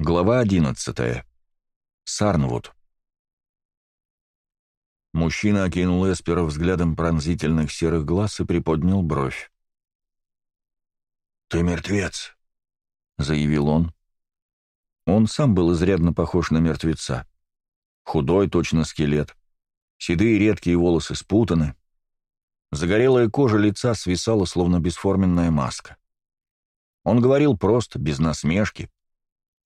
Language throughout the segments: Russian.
Глава 11. Сарнвуд. Мужчина окинул Эспера взглядом пронзительных серых глаз и приподнял бровь. «Ты мертвец», — заявил он. Он сам был изрядно похож на мертвеца. Худой, точно скелет. Седые редкие волосы спутаны. Загорелая кожа лица свисала, словно бесформенная маска. Он говорил просто, без насмешки,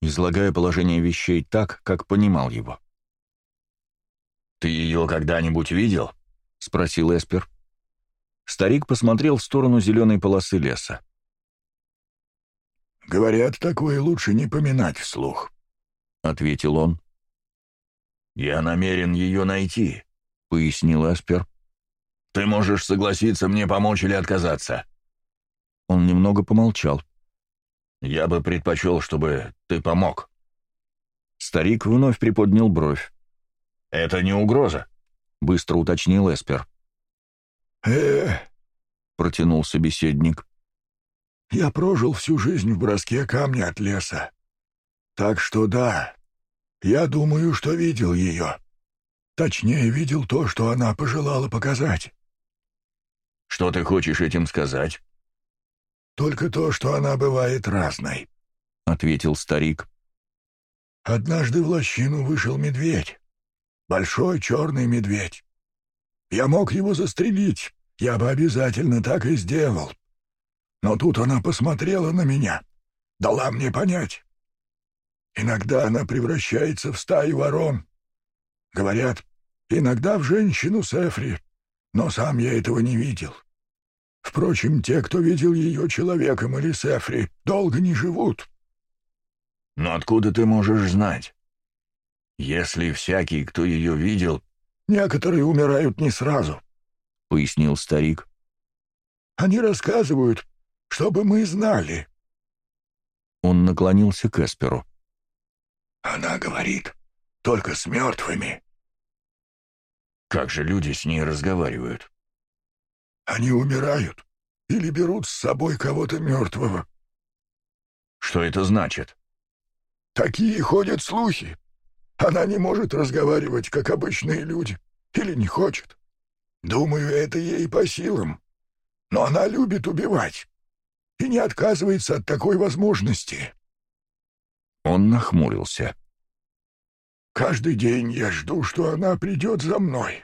излагая положение вещей так, как понимал его. «Ты ее когда-нибудь видел?» — спросил Эспер. Старик посмотрел в сторону зеленой полосы леса. «Говорят, такое лучше не поминать вслух», — ответил он. «Я намерен ее найти», — пояснил Эспер. «Ты можешь согласиться мне помочь или отказаться». Он немного помолчал. Я бы предпочел, чтобы ты помог». Старик вновь приподнял бровь. «Это не угроза», — быстро уточнил Эспер. э протянул собеседник. «Я прожил всю жизнь в броске камня от леса. Так что да, я думаю, что видел ее. Точнее, видел то, что она пожелала показать». «Что ты хочешь этим сказать?» «Только то, что она бывает разной», — ответил старик. «Однажды в лощину вышел медведь. Большой черный медведь. Я мог его застрелить, я бы обязательно так и сделал. Но тут она посмотрела на меня, дала мне понять. Иногда она превращается в стаю ворон. Говорят, иногда в женщину Сефри, но сам я этого не видел. Впрочем, те, кто видел ее человеком или Сефри, долго не живут. Но откуда ты можешь знать? Если всякий, кто ее видел... Некоторые умирают не сразу, — пояснил старик. Они рассказывают, чтобы мы знали. Он наклонился к Эсперу. Она говорит, только с мертвыми. Как же люди с ней разговаривают? Они умирают или берут с собой кого-то мертвого. Что это значит? Такие ходят слухи. Она не может разговаривать, как обычные люди, или не хочет. Думаю, это ей по силам. Но она любит убивать и не отказывается от такой возможности. Он нахмурился. Каждый день я жду, что она придет за мной.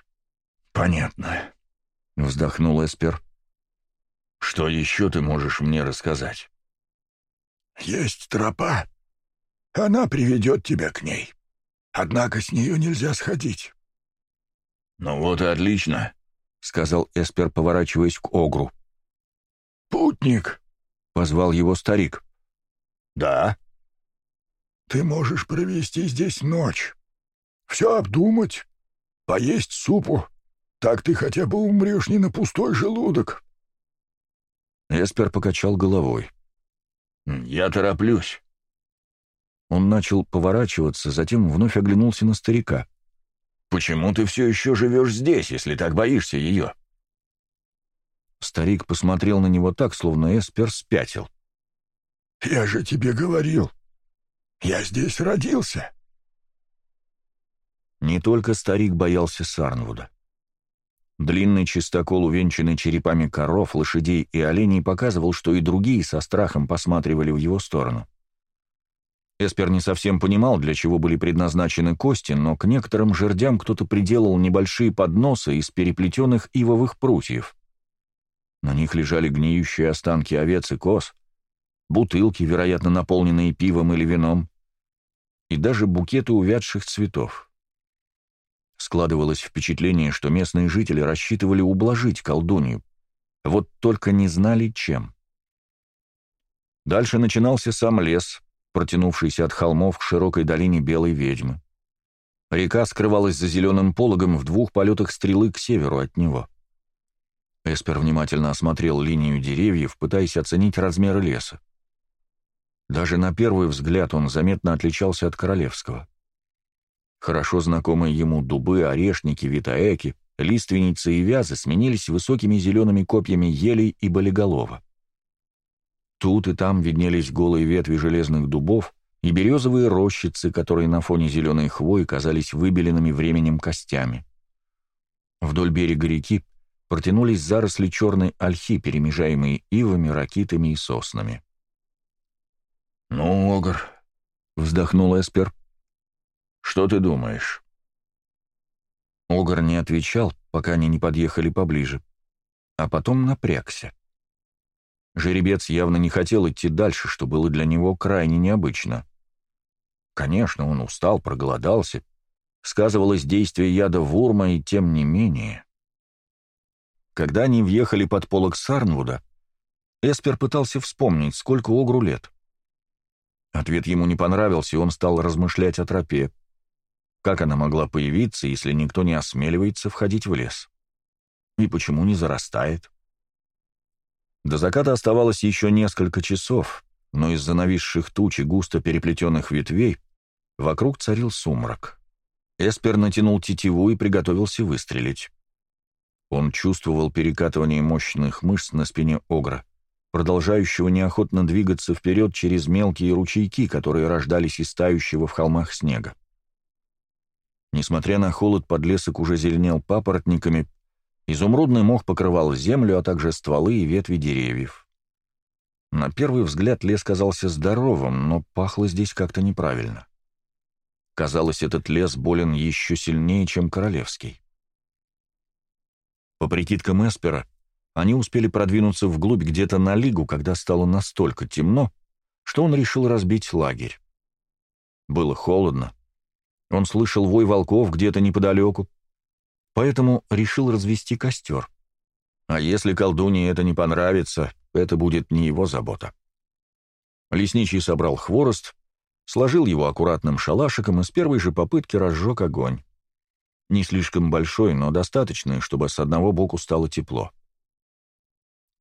Понятно вздохнул Эспер. «Что еще ты можешь мне рассказать?» «Есть тропа. Она приведет тебя к ней. Однако с нее нельзя сходить». «Ну вот и отлично», — сказал Эспер, поворачиваясь к Огру. «Путник!» — позвал его старик. «Да». «Ты можешь провести здесь ночь, все обдумать, поесть супу, так ты хотя бы умрешь не на пустой желудок. Эспер покачал головой. «Я тороплюсь». Он начал поворачиваться, затем вновь оглянулся на старика. «Почему ты все еще живешь здесь, если так боишься ее?» Старик посмотрел на него так, словно Эспер спятил. «Я же тебе говорил. Я здесь родился». Не только старик боялся Сарнвуда. Длинный чистокол, увенчанный черепами коров, лошадей и оленей, показывал, что и другие со страхом посматривали в его сторону. Эспер не совсем понимал, для чего были предназначены кости, но к некоторым жердям кто-то приделал небольшие подносы из переплетенных ивовых прутьев. На них лежали гниющие останки овец и коз, бутылки, вероятно, наполненные пивом или вином, и даже букеты увядших цветов. Складывалось впечатление, что местные жители рассчитывали ублажить колдунью, вот только не знали, чем. Дальше начинался сам лес, протянувшийся от холмов к широкой долине Белой Ведьмы. Река скрывалась за зеленым пологом в двух полетах стрелы к северу от него. Эспер внимательно осмотрел линию деревьев, пытаясь оценить размеры леса. Даже на первый взгляд он заметно отличался от королевского. Хорошо знакомые ему дубы, орешники, витаэки, лиственницы и вязы сменились высокими зелеными копьями елей и болиголова. Тут и там виднелись голые ветви железных дубов и березовые рощицы, которые на фоне зеленой хвои казались выбеленными временем костями. Вдоль берега реки протянулись заросли черной ольхи, перемежаемые ивами, ракитами и соснами. «Ну, Огр», — вздохнул Эспер, что ты думаешь?» Огр не отвечал, пока они не подъехали поближе, а потом напрягся. Жеребец явно не хотел идти дальше, что было для него крайне необычно. Конечно, он устал, проголодался, сказывалось действие яда Вурма, и тем не менее... Когда они въехали под полок Сарнвуда, Эспер пытался вспомнить, сколько Огру лет. Ответ ему не понравился, и он стал размышлять о тропе. Как она могла появиться, если никто не осмеливается входить в лес? И почему не зарастает? До заката оставалось еще несколько часов, но из-за нависших туч и густо переплетенных ветвей вокруг царил сумрак. Эспер натянул тетиву и приготовился выстрелить. Он чувствовал перекатывание мощных мышц на спине Огра, продолжающего неохотно двигаться вперед через мелкие ручейки, которые рождались из тающего в холмах снега. Несмотря на холод, подлесок уже зеленел папоротниками, изумрудный мох покрывал землю, а также стволы и ветви деревьев. На первый взгляд лес казался здоровым, но пахло здесь как-то неправильно. Казалось, этот лес болен еще сильнее, чем королевский. По прикидкам Эспера, они успели продвинуться вглубь где-то на лигу, когда стало настолько темно, что он решил разбить лагерь. Было холодно, он слышал вой волков где-то неподалеку, поэтому решил развести костер. А если колдуне это не понравится, это будет не его забота. Лесничий собрал хворост, сложил его аккуратным шалашиком и с первой же попытки разжег огонь. Не слишком большой, но достаточный, чтобы с одного боку стало тепло.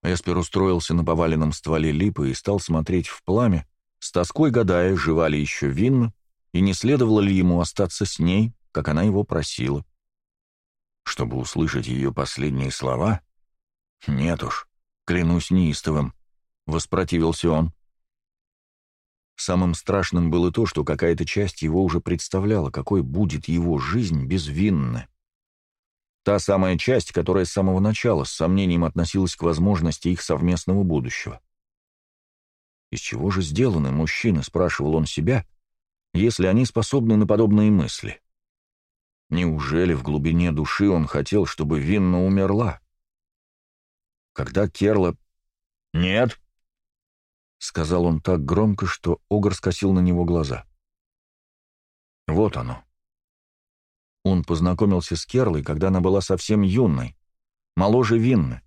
Эспер устроился на поваленном стволе липы и стал смотреть в пламя, с тоской гадая, жива ли еще винна и не следовало ли ему остаться с ней, как она его просила. Чтобы услышать ее последние слова? Нет уж, клянусь неистовым, — воспротивился он. Самым страшным было то, что какая-то часть его уже представляла, какой будет его жизнь безвинна. Та самая часть, которая с самого начала с сомнением относилась к возможности их совместного будущего. «Из чего же сделаны мужчины?» — спрашивал он себя — если они способны на подобные мысли. Неужели в глубине души он хотел, чтобы Винна умерла? Когда Керла... «Нет!» — сказал он так громко, что Огр скосил на него глаза. «Вот оно». Он познакомился с Керлой, когда она была совсем юной, моложе Винны,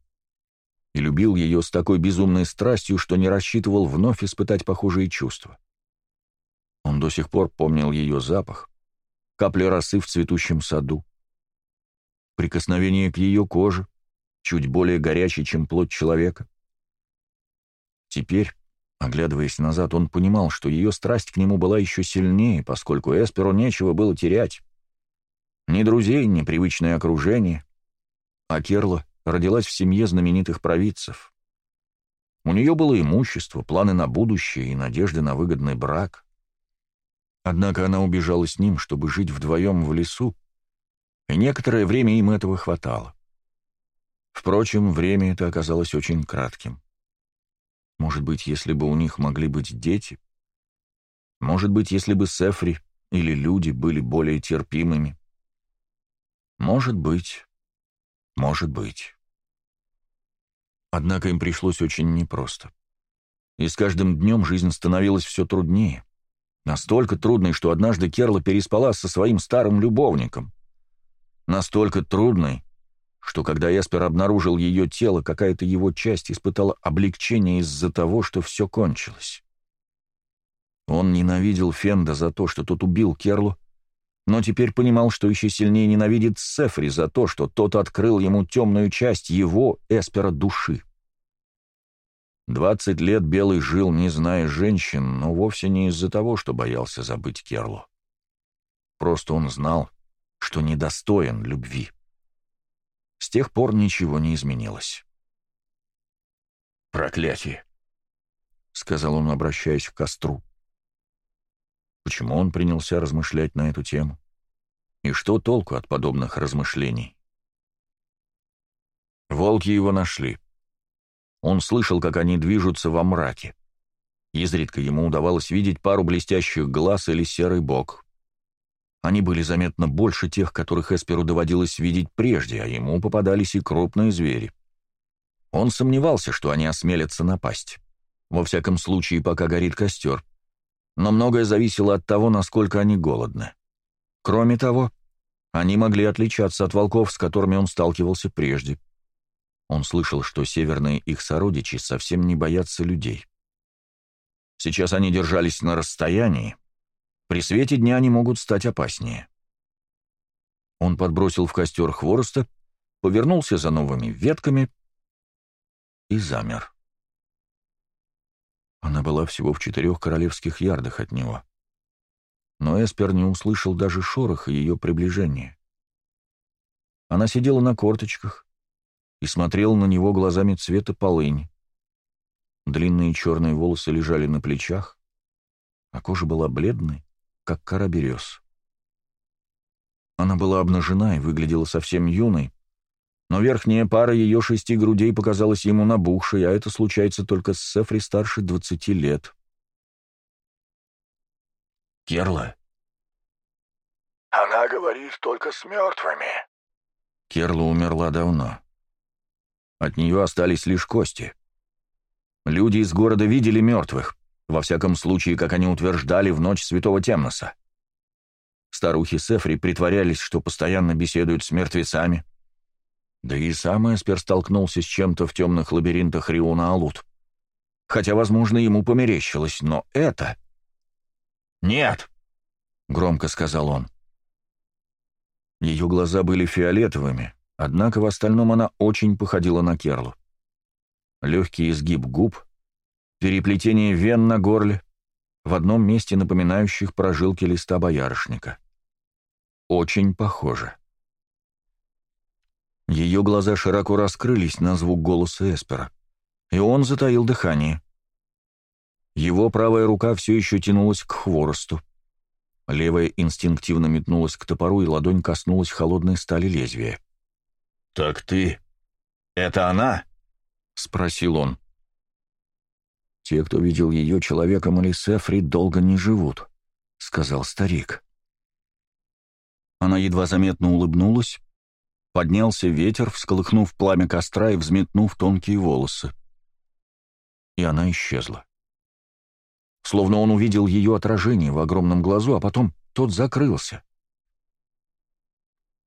и любил ее с такой безумной страстью, что не рассчитывал вновь испытать похожие чувства. Он до сих пор помнил ее запах, капли росы в цветущем саду, прикосновение к ее коже, чуть более горячей, чем плоть человека. Теперь, оглядываясь назад, он понимал, что ее страсть к нему была еще сильнее, поскольку Эсперу нечего было терять. Ни друзей, ни привычное окружение. А Керла родилась в семье знаменитых провидцев. У нее было имущество, планы на будущее и надежды на выгодный брак. Однако она убежала с ним, чтобы жить вдвоем в лесу, и некоторое время им этого хватало. Впрочем, время это оказалось очень кратким. Может быть, если бы у них могли быть дети? Может быть, если бы Сефри или люди были более терпимыми? Может быть, может быть. Однако им пришлось очень непросто. И с каждым днем жизнь становилась все труднее — Настолько трудной, что однажды Керла переспала со своим старым любовником. Настолько трудной, что когда Эспер обнаружил ее тело, какая-то его часть испытала облегчение из-за того, что все кончилось. Он ненавидел Фенда за то, что тот убил Керлу, но теперь понимал, что еще сильнее ненавидит Сефри за то, что тот открыл ему темную часть его, Эспера, души. Двадцать лет Белый жил, не зная женщин, но вовсе не из-за того, что боялся забыть Керло. Просто он знал, что недостоин любви. С тех пор ничего не изменилось. «Проклятие!» — сказал он, обращаясь к костру. Почему он принялся размышлять на эту тему? И что толку от подобных размышлений? Волки его нашли. Он слышал, как они движутся во мраке. Изредка ему удавалось видеть пару блестящих глаз или серый бок. Они были заметно больше тех, которых Эсперу доводилось видеть прежде, а ему попадались и крупные звери. Он сомневался, что они осмелятся напасть. Во всяком случае, пока горит костер. Но многое зависело от того, насколько они голодны. Кроме того, они могли отличаться от волков, с которыми он сталкивался прежде. — он слышал, что северные их сородичи совсем не боятся людей. Сейчас они держались на расстоянии. При свете дня они могут стать опаснее. Он подбросил в костер хвороста, повернулся за новыми ветками и замер. Она была всего в четырех королевских ярдах от него. Но Эспер не услышал даже шороха ее приближения. Она сидела на корточках, и смотрел на него глазами цвета полынь. Длинные черные волосы лежали на плечах, а кожа была бледной, как кора берез. Она была обнажена и выглядела совсем юной, но верхняя пара ее шести грудей показалась ему набухшей, а это случается только с Сефри старше двадцати лет. «Керла?» «Она говорит только с мертвыми». Керла умерла давно. От нее остались лишь кости. Люди из города видели мертвых, во всяком случае, как они утверждали, в ночь Святого Темноса. Старухи Сефри притворялись, что постоянно беседуют с мертвецами. Да и сам Эспер столкнулся с чем-то в темных лабиринтах Риона Алут. Хотя, возможно, ему померещилось, но это... «Нет!» — громко сказал он. Ее глаза были фиолетовыми, Однако в остальном она очень походила на Керлу. Легкий изгиб губ, переплетение вен на горле, в одном месте напоминающих прожилки листа боярышника. Очень похоже. Ее глаза широко раскрылись на звук голоса Эспера, и он затаил дыхание. Его правая рука все еще тянулась к хворосту. Левая инстинктивно метнулась к топору, и ладонь коснулась холодной стали лезвия. «Так ты... это она?» — спросил он. «Те, кто видел ее человеком или Сефри, долго не живут», — сказал старик. Она едва заметно улыбнулась. Поднялся ветер, всколыхнув пламя костра и взметнув тонкие волосы. И она исчезла. Словно он увидел ее отражение в огромном глазу, а потом тот закрылся.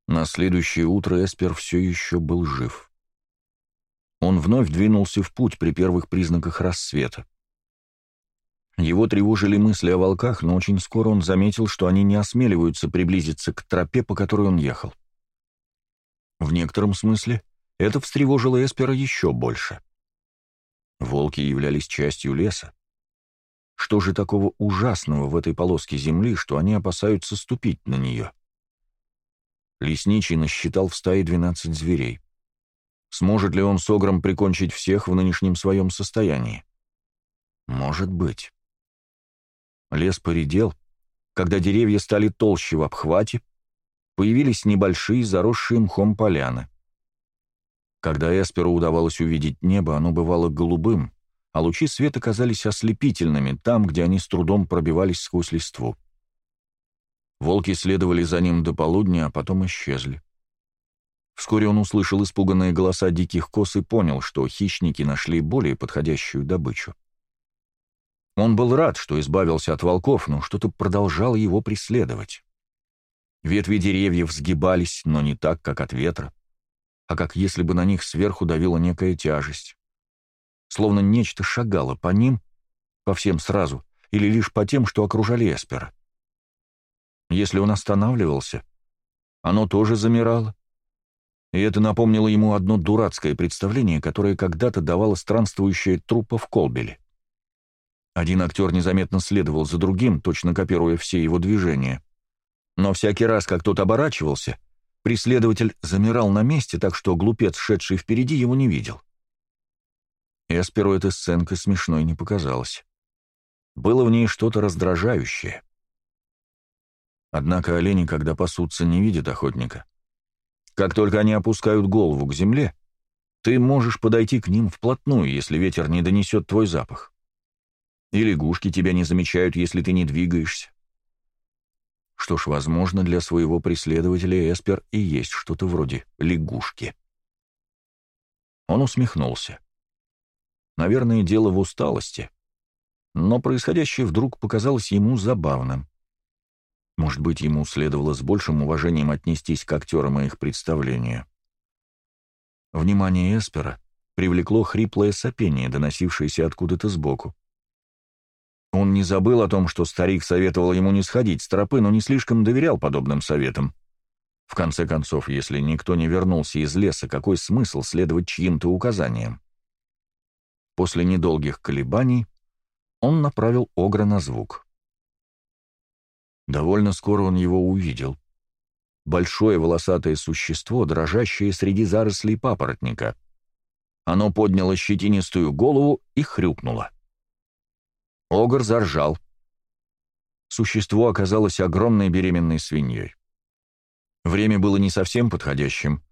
На следующее утро Эспер все еще был жив. Он вновь двинулся в путь при первых признаках рассвета. Его тревожили мысли о волках, но очень скоро он заметил, что они не осмеливаются приблизиться к тропе, по которой он ехал. В некотором смысле это встревожило Эспера еще больше. Волки являлись частью леса. Что же такого ужасного в этой полоске земли, что они опасаются ступить на нее? — Лесничий насчитал в стае 12 зверей. Сможет ли он с Огром прикончить всех в нынешнем своем состоянии? Может быть. Лес поредел, когда деревья стали толще в обхвате, появились небольшие, заросшие мхом поляны. Когда Эсперу удавалось увидеть небо, оно бывало голубым, а лучи света казались ослепительными там, где они с трудом пробивались сквозь листву. Волки следовали за ним до полудня, а потом исчезли. Вскоре он услышал испуганные голоса диких кос и понял, что хищники нашли более подходящую добычу. Он был рад, что избавился от волков, но что-то продолжало его преследовать. Ветви деревьев сгибались, но не так, как от ветра, а как если бы на них сверху давила некая тяжесть. Словно нечто шагало по ним, по всем сразу, или лишь по тем, что окружали Эспера. Если он останавливался, оно тоже замирало. И это напомнило ему одно дурацкое представление, которое когда-то давала странствующая труппа в Колбеле. Один актер незаметно следовал за другим, точно копируя все его движения. Но всякий раз, как тот оборачивался, преследователь замирал на месте, так что глупец, шедший впереди, его не видел. Эсперу эта сценка смешной не показалась. Было в ней что-то раздражающее — Однако олени, когда пасутся, не видят охотника. Как только они опускают голову к земле, ты можешь подойти к ним вплотную, если ветер не донесет твой запах. И лягушки тебя не замечают, если ты не двигаешься. Что ж, возможно, для своего преследователя Эспер и есть что-то вроде лягушки. Он усмехнулся. Наверное, дело в усталости. Но происходящее вдруг показалось ему забавным. Может быть, ему следовало с большим уважением отнестись к актерам и их представлению. Внимание Эспера привлекло хриплое сопение, доносившееся откуда-то сбоку. Он не забыл о том, что старик советовал ему не сходить с тропы, но не слишком доверял подобным советам. В конце концов, если никто не вернулся из леса, какой смысл следовать чьим-то указаниям? После недолгих колебаний он направил Огра на звук. Довольно скоро он его увидел. Большое волосатое существо, дрожащее среди зарослей папоротника. Оно подняло щетинистую голову и хрюкнуло. Огр заржал. Существо оказалось огромной беременной свиньей. Время было не совсем подходящим.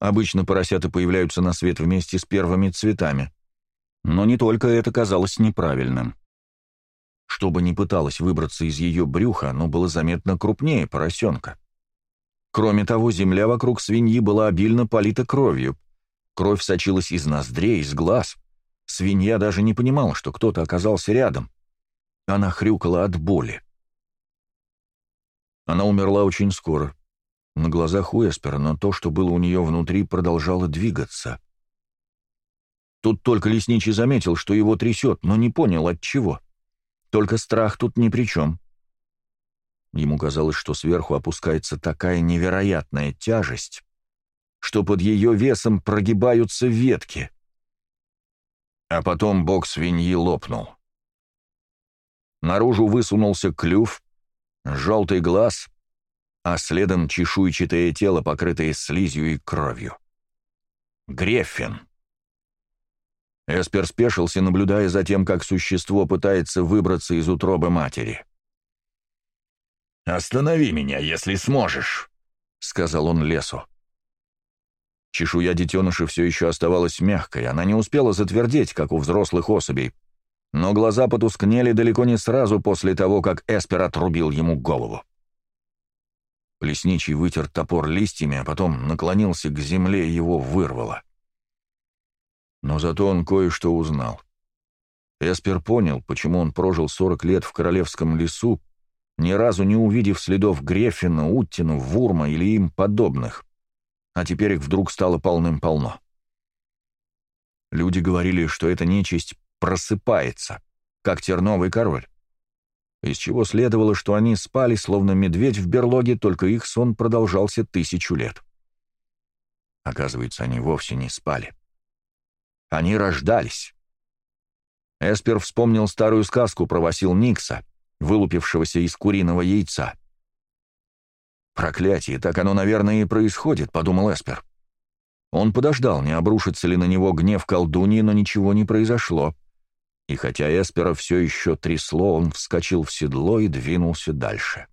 Обычно поросята появляются на свет вместе с первыми цветами. Но не только это казалось неправильным. Что бы ни пыталось выбраться из ее брюха, оно было заметно крупнее поросенка. Кроме того, земля вокруг свиньи была обильно полита кровью. Кровь сочилась из ноздрей, из глаз. Свинья даже не понимала, что кто-то оказался рядом. Она хрюкала от боли. Она умерла очень скоро. На глазах у Эспера, но то, что было у нее внутри, продолжало двигаться. Тут только лесничий заметил, что его трясет, но не понял, от чего. Только страх тут ни при чем. Ему казалось, что сверху опускается такая невероятная тяжесть, что под ее весом прогибаются ветки. А потом бок свиньи лопнул. Наружу высунулся клюв, желтый глаз, а следом чешуйчатое тело, покрытое слизью и кровью. Греффин. Эспер спешился, наблюдая за тем, как существо пытается выбраться из утробы матери. «Останови меня, если сможешь», — сказал он лесу. Чешуя детеныша все еще оставалась мягкой, она не успела затвердеть, как у взрослых особей, но глаза потускнели далеко не сразу после того, как Эспер отрубил ему голову. Лесничий вытер топор листьями, а потом наклонился к земле и его вырвало. Но зато он кое-что узнал. Эспер понял, почему он прожил 40 лет в Королевском лесу, ни разу не увидев следов Греффина, Уттина, Вурма или им подобных. А теперь их вдруг стало полным-полно. Люди говорили, что эта нечисть просыпается, как терновый король. Из чего следовало, что они спали, словно медведь в берлоге, только их сон продолжался тысячу лет. Оказывается, они вовсе не спали. Они рождались. Эспер вспомнил старую сказку про Васил Никса, вылупившегося из куриного яйца. «Проклятие, так оно, наверное, и происходит», — подумал Эспер. Он подождал, не обрушится ли на него гнев колдуньи, но ничего не произошло. И хотя Эспера все еще трясло, он вскочил в седло и двинулся дальше.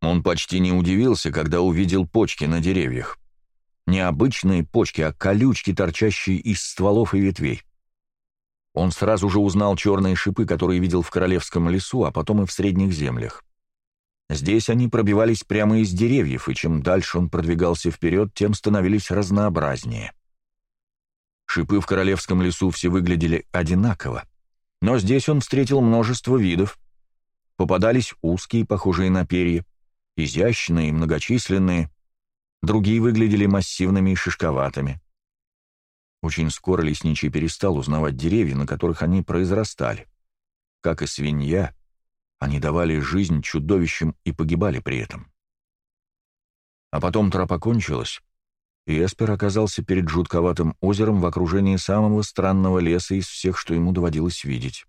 Он почти не удивился, когда увидел почки на деревьях. Не обычные почки, а колючки, торчащие из стволов и ветвей. Он сразу же узнал черные шипы, которые видел в Королевском лесу, а потом и в Средних землях. Здесь они пробивались прямо из деревьев, и чем дальше он продвигался вперед, тем становились разнообразнее. Шипы в Королевском лесу все выглядели одинаково, но здесь он встретил множество видов. Попадались узкие, похожие на перья, изящные, и многочисленные, другие выглядели массивными и шишковатыми. Очень скоро лесничий перестал узнавать деревья, на которых они произрастали. Как и свинья, они давали жизнь чудовищам и погибали при этом. А потом тропа кончилась, и Эспер оказался перед жутковатым озером в окружении самого странного леса из всех, что ему доводилось видеть.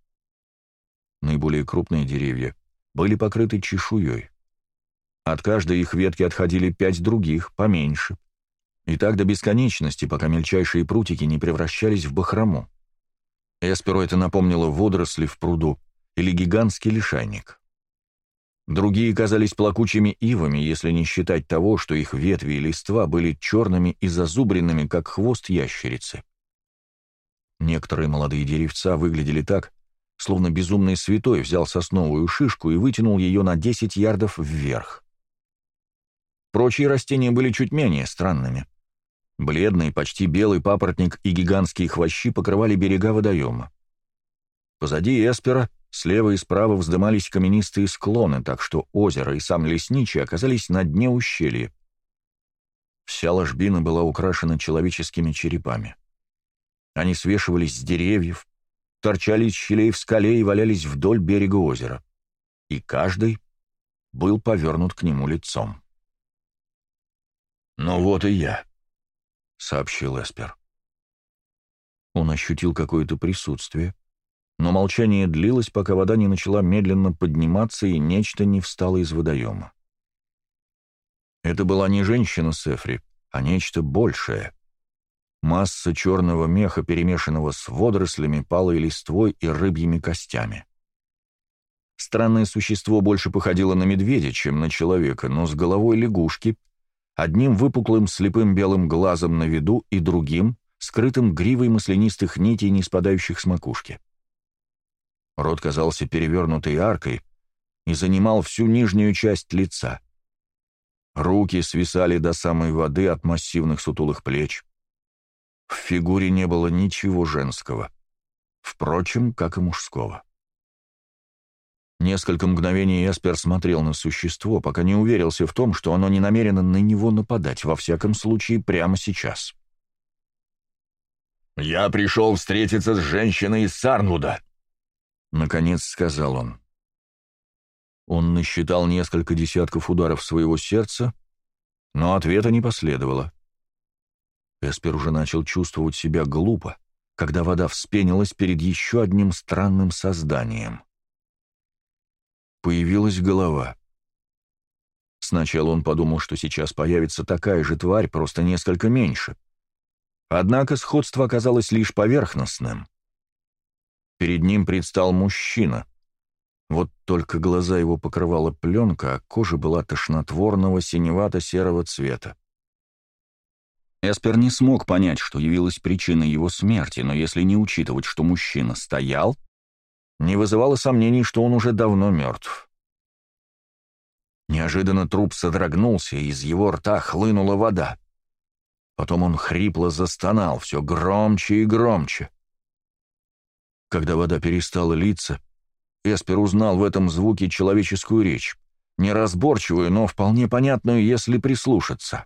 Наиболее крупные деревья были покрыты чешуей. От каждой их ветки отходили пять других, поменьше. И так до бесконечности, пока мельчайшие прутики не превращались в бахрому. Эсперу это напомнило водоросли в пруду или гигантский лишайник. Другие казались плакучими ивами, если не считать того, что их ветви и листва были черными и зазубренными, как хвост ящерицы. Некоторые молодые деревца выглядели так, словно безумный святой взял сосновую шишку и вытянул ее на 10 ярдов вверх. Прочие растения были чуть менее странными. Бледный, почти белый папоротник и гигантские хвощи покрывали берега водоема. Позади Эспера слева и справа вздымались каменистые склоны, так что озеро и сам лесничий оказались на дне ущелья. Вся ложбина была украшена человеческими черепами. Они свешивались с деревьев, торчали из щелей в скале и валялись вдоль берега озера. И каждый был повернут к нему лицом. «Ну вот и я», — сообщил Эспер. Он ощутил какое-то присутствие, но молчание длилось, пока вода не начала медленно подниматься и нечто не встало из водоема. Это была не женщина Сефри, а нечто большее. Масса черного меха, перемешанного с водорослями, палой листвой и рыбьими костями. Странное существо больше походило на медведя, чем на человека, но с головой лягушки — одним выпуклым слепым белым глазом на виду и другим, скрытым гривой маслянистых нитей, не спадающих с макушки. Рот казался перевернутой аркой и занимал всю нижнюю часть лица. Руки свисали до самой воды от массивных сутулых плеч. В фигуре не было ничего женского. Впрочем, как и мужского. Несколько мгновений Эспер смотрел на существо, пока не уверился в том, что оно не намерено на него нападать, во всяком случае, прямо сейчас. «Я пришел встретиться с женщиной из Сарнвуда», — наконец сказал он. Он насчитал несколько десятков ударов своего сердца, но ответа не последовало. Эспер уже начал чувствовать себя глупо, когда вода вспенилась перед еще одним странным созданием — появилась голова. Сначала он подумал, что сейчас появится такая же тварь, просто несколько меньше. Однако сходство оказалось лишь поверхностным. Перед ним предстал мужчина. Вот только глаза его покрывала пленка, а кожа была тошнотворного синевато-серого цвета. Эспер не смог понять, что явилась причиной его смерти, но если не учитывать, что мужчина стоял, не вызывало сомнений, что он уже давно мертв. Неожиданно труп содрогнулся, и из его рта хлынула вода. Потом он хрипло застонал, все громче и громче. Когда вода перестала литься, Эспер узнал в этом звуке человеческую речь, неразборчивую, но вполне понятную, если прислушаться.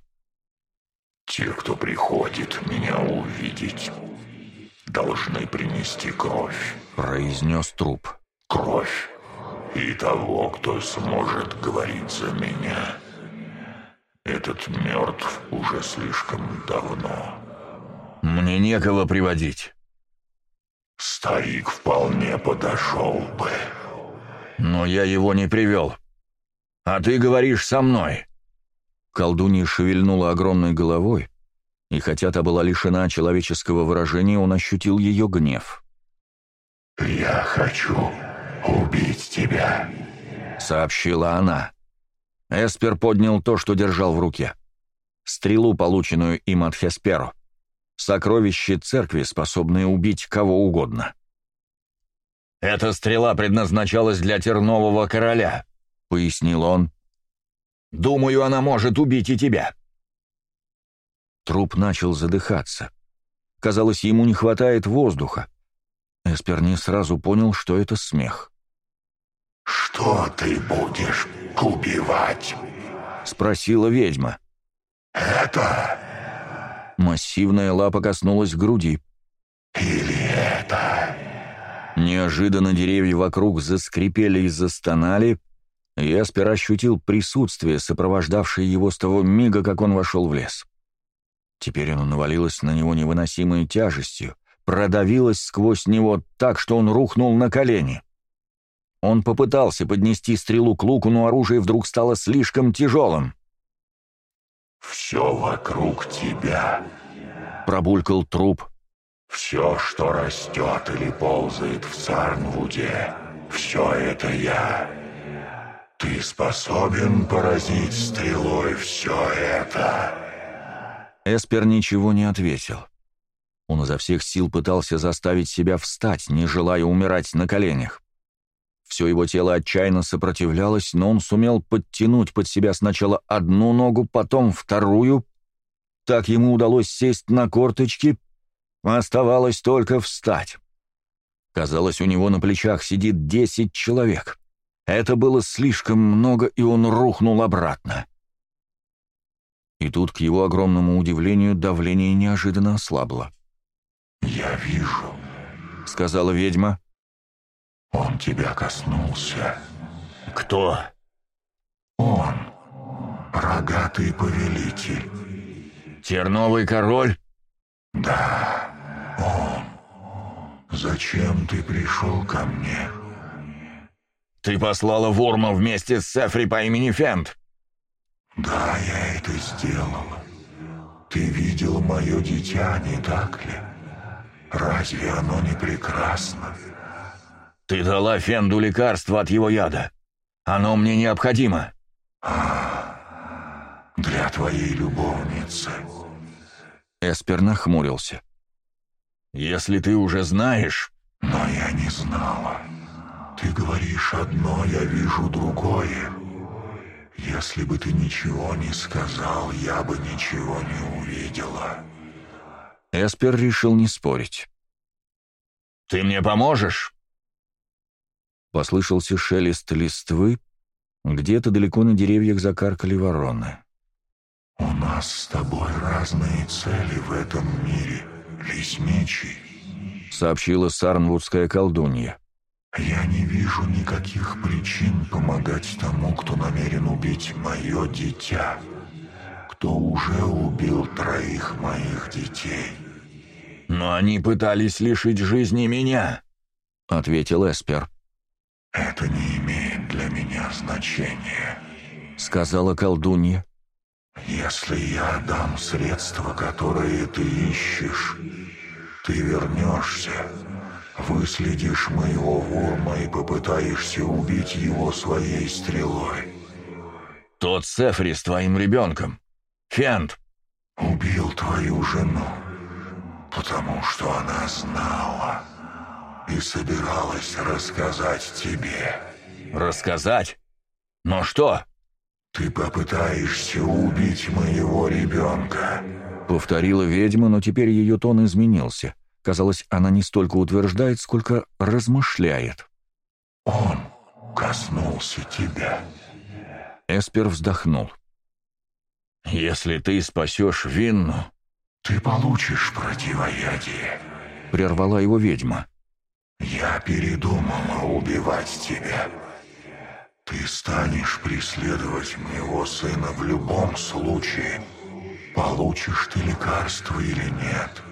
«Те, кто приходит меня увидеть, должны принести кровь», — произнес труп. «Кровь и того, кто сможет говорить за меня. Этот мертв уже слишком давно». «Мне некого приводить». «Старик вполне подошел бы». «Но я его не привел. А ты говоришь со мной». Колдунья шевельнула огромной головой, и хотя та была лишена человеческого выражения, он ощутил ее гнев. «Я хочу убить тебя», — сообщила она. Эспер поднял то, что держал в руке. Стрелу, полученную им от Хесперо. Сокровище церкви, способное убить кого угодно. «Эта стрела предназначалась для тернового короля», — пояснил он. «Думаю, она может убить и тебя». Труп начал задыхаться. Казалось, ему не хватает воздуха. Эспер не сразу понял, что это смех. «Что ты будешь убивать?» — спросила ведьма. «Это...» Массивная лапа коснулась груди. «Или это...» Неожиданно деревья вокруг заскрипели и застонали, и Эспер ощутил присутствие, сопровождавшее его с того мига, как он вошел в лес. Теперь оно навалилось на него невыносимой тяжестью, продавилось сквозь него так, что он рухнул на колени. Он попытался поднести стрелу к луку, но оружие вдруг стало слишком тяжелым. «Все вокруг тебя», — пробулькал труп. «Все, что растет или ползает в Царнвуде, все это я. Ты способен поразить стрелой все это?» Эспер ничего не ответил. Он изо всех сил пытался заставить себя встать, не желая умирать на коленях. Все его тело отчаянно сопротивлялось, но он сумел подтянуть под себя сначала одну ногу, потом вторую. Так ему удалось сесть на корточки. Оставалось только встать. Казалось, у него на плечах сидит десять человек. Это было слишком много, и он рухнул обратно. — и тут, к его огромному удивлению, давление неожиданно ослабло. «Я вижу», — сказала ведьма. «Он тебя коснулся». «Кто?» «Он. Рогатый повелитель». «Терновый король?» «Да, он. Зачем ты пришел ко мне?» «Ты послала Ворма вместе с Сефри по имени Фент», да, я это сделал. Ты видел мое дитя, не так ли? Разве оно не прекрасно? Ты дала Фенду лекарство от его яда. Оно мне необходимо. А, для твоей любовницы. Эспер нахмурился. Если ты уже знаешь... Но я не знала. Ты говоришь одно, я вижу другое. Если бы ты ничего не сказал, я бы ничего не увидела». Эспер решил не спорить. «Ты мне поможешь?» Послышался шелест листвы, где-то далеко на деревьях закаркали вороны. «У нас с тобой разные цели в этом мире, лесничий», — сообщила сарнвудская колдунья. Я не вижу никаких причин помогать тому, кто намерен убить мое дитя, кто уже убил троих моих детей. «Но они пытались лишить жизни меня», — ответил Эспер. «Это не имеет для меня значения», — сказала колдунья. «Если я дам средства, которые ты ищешь, ты вернешься». Выследишь моего ворма и попытаешься убить его своей стрелой. Тот Сефри с твоим ребенком. Фент. Убил твою жену, потому что она знала и собиралась рассказать тебе. Рассказать? Но что? Ты попытаешься убить моего ребенка. Повторила ведьма, но теперь ее тон изменился. Казалось, она не столько утверждает, сколько размышляет. «Он коснулся тебя». Эспер вздохнул. «Если ты спасешь Винну...» «Ты получишь противоядие», — прервала его ведьма. «Я передумала убивать тебя. Ты станешь преследовать моего сына в любом случае, получишь ты лекарство или нет».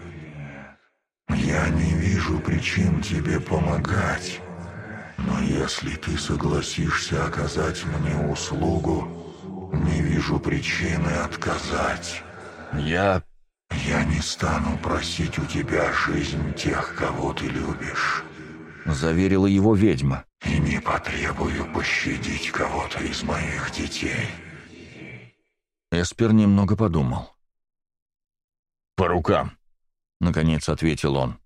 Я не вижу причин тебе помогать. Но если ты согласишься оказать мне услугу, не вижу причины отказать. Я... Я не стану просить у тебя жизнь тех, кого ты любишь. Заверила его ведьма. И не потребую пощадить кого-то из моих детей. Эспер немного подумал. По рукам. Наконец ответил он.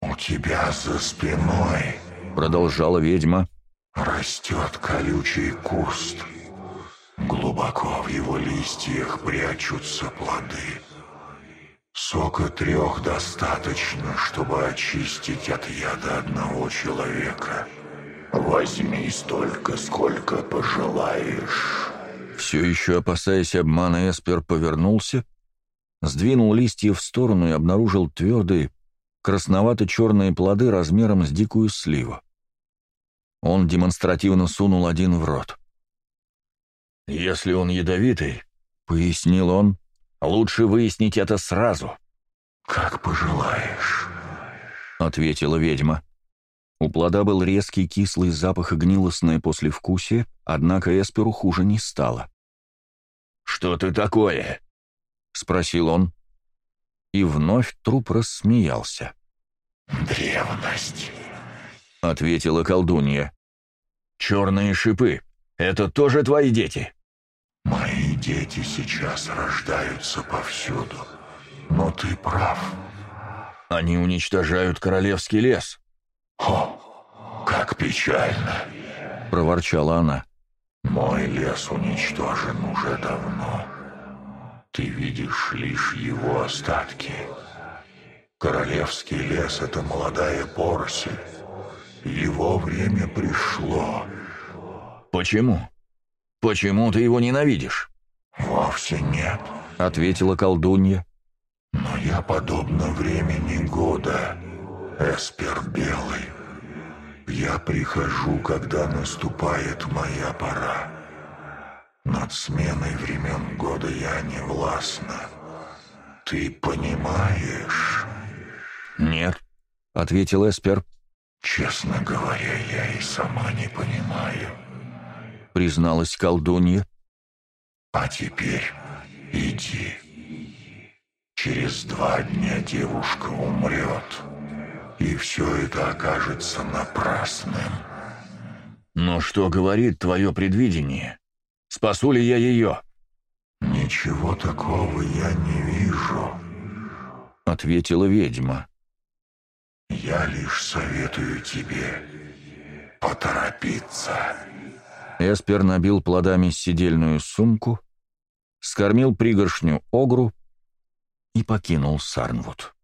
«У тебя за спиной», — продолжала ведьма, — «растет колючий куст. Глубоко в его листьях прячутся плоды. Сока трех достаточно, чтобы очистить от яда одного человека. Возьми столько, сколько пожелаешь». Все еще опасаясь обмана, Эспер повернулся сдвинул листья в сторону и обнаружил твердые, красновато-черные плоды размером с дикую сливу. Он демонстративно сунул один в рот. «Если он ядовитый», — пояснил он, — «лучше выяснить это сразу». «Как пожелаешь», — ответила ведьма. У плода был резкий кислый запах и гнилостное послевкусие, однако Эсперу хуже не стало. «Что ты такое?» — спросил он. И вновь труп рассмеялся. «Древность», — ответила колдунья. «Черные шипы — это тоже твои дети?» «Мои дети сейчас рождаются повсюду, но ты прав». «Они уничтожают королевский лес». «О, как печально!» — проворчала она. «Мой лес уничтожен уже давно». Ты видишь лишь его остатки. Королевский лес — это молодая поросль. Его время пришло. Почему? Почему ты его ненавидишь? Вовсе нет, — ответила колдунья. Но я подобно времени года, Эспер Белый. Я прихожу, когда наступает моя пора. Над сменой времен года я не властна. Ты понимаешь? Нет, ответил Эспер. Честно говоря, я и сама не понимаю, призналась колдунья. А теперь иди. Через два дня девушка умрет, и все это окажется напрасным. Но что говорит твое предвидение? Спасу ли я ее?» «Ничего такого я не вижу», — ответила ведьма. «Я лишь советую тебе поторопиться». Эспер набил плодами сидельную сумку, скормил пригоршню огру и покинул Сарнвуд.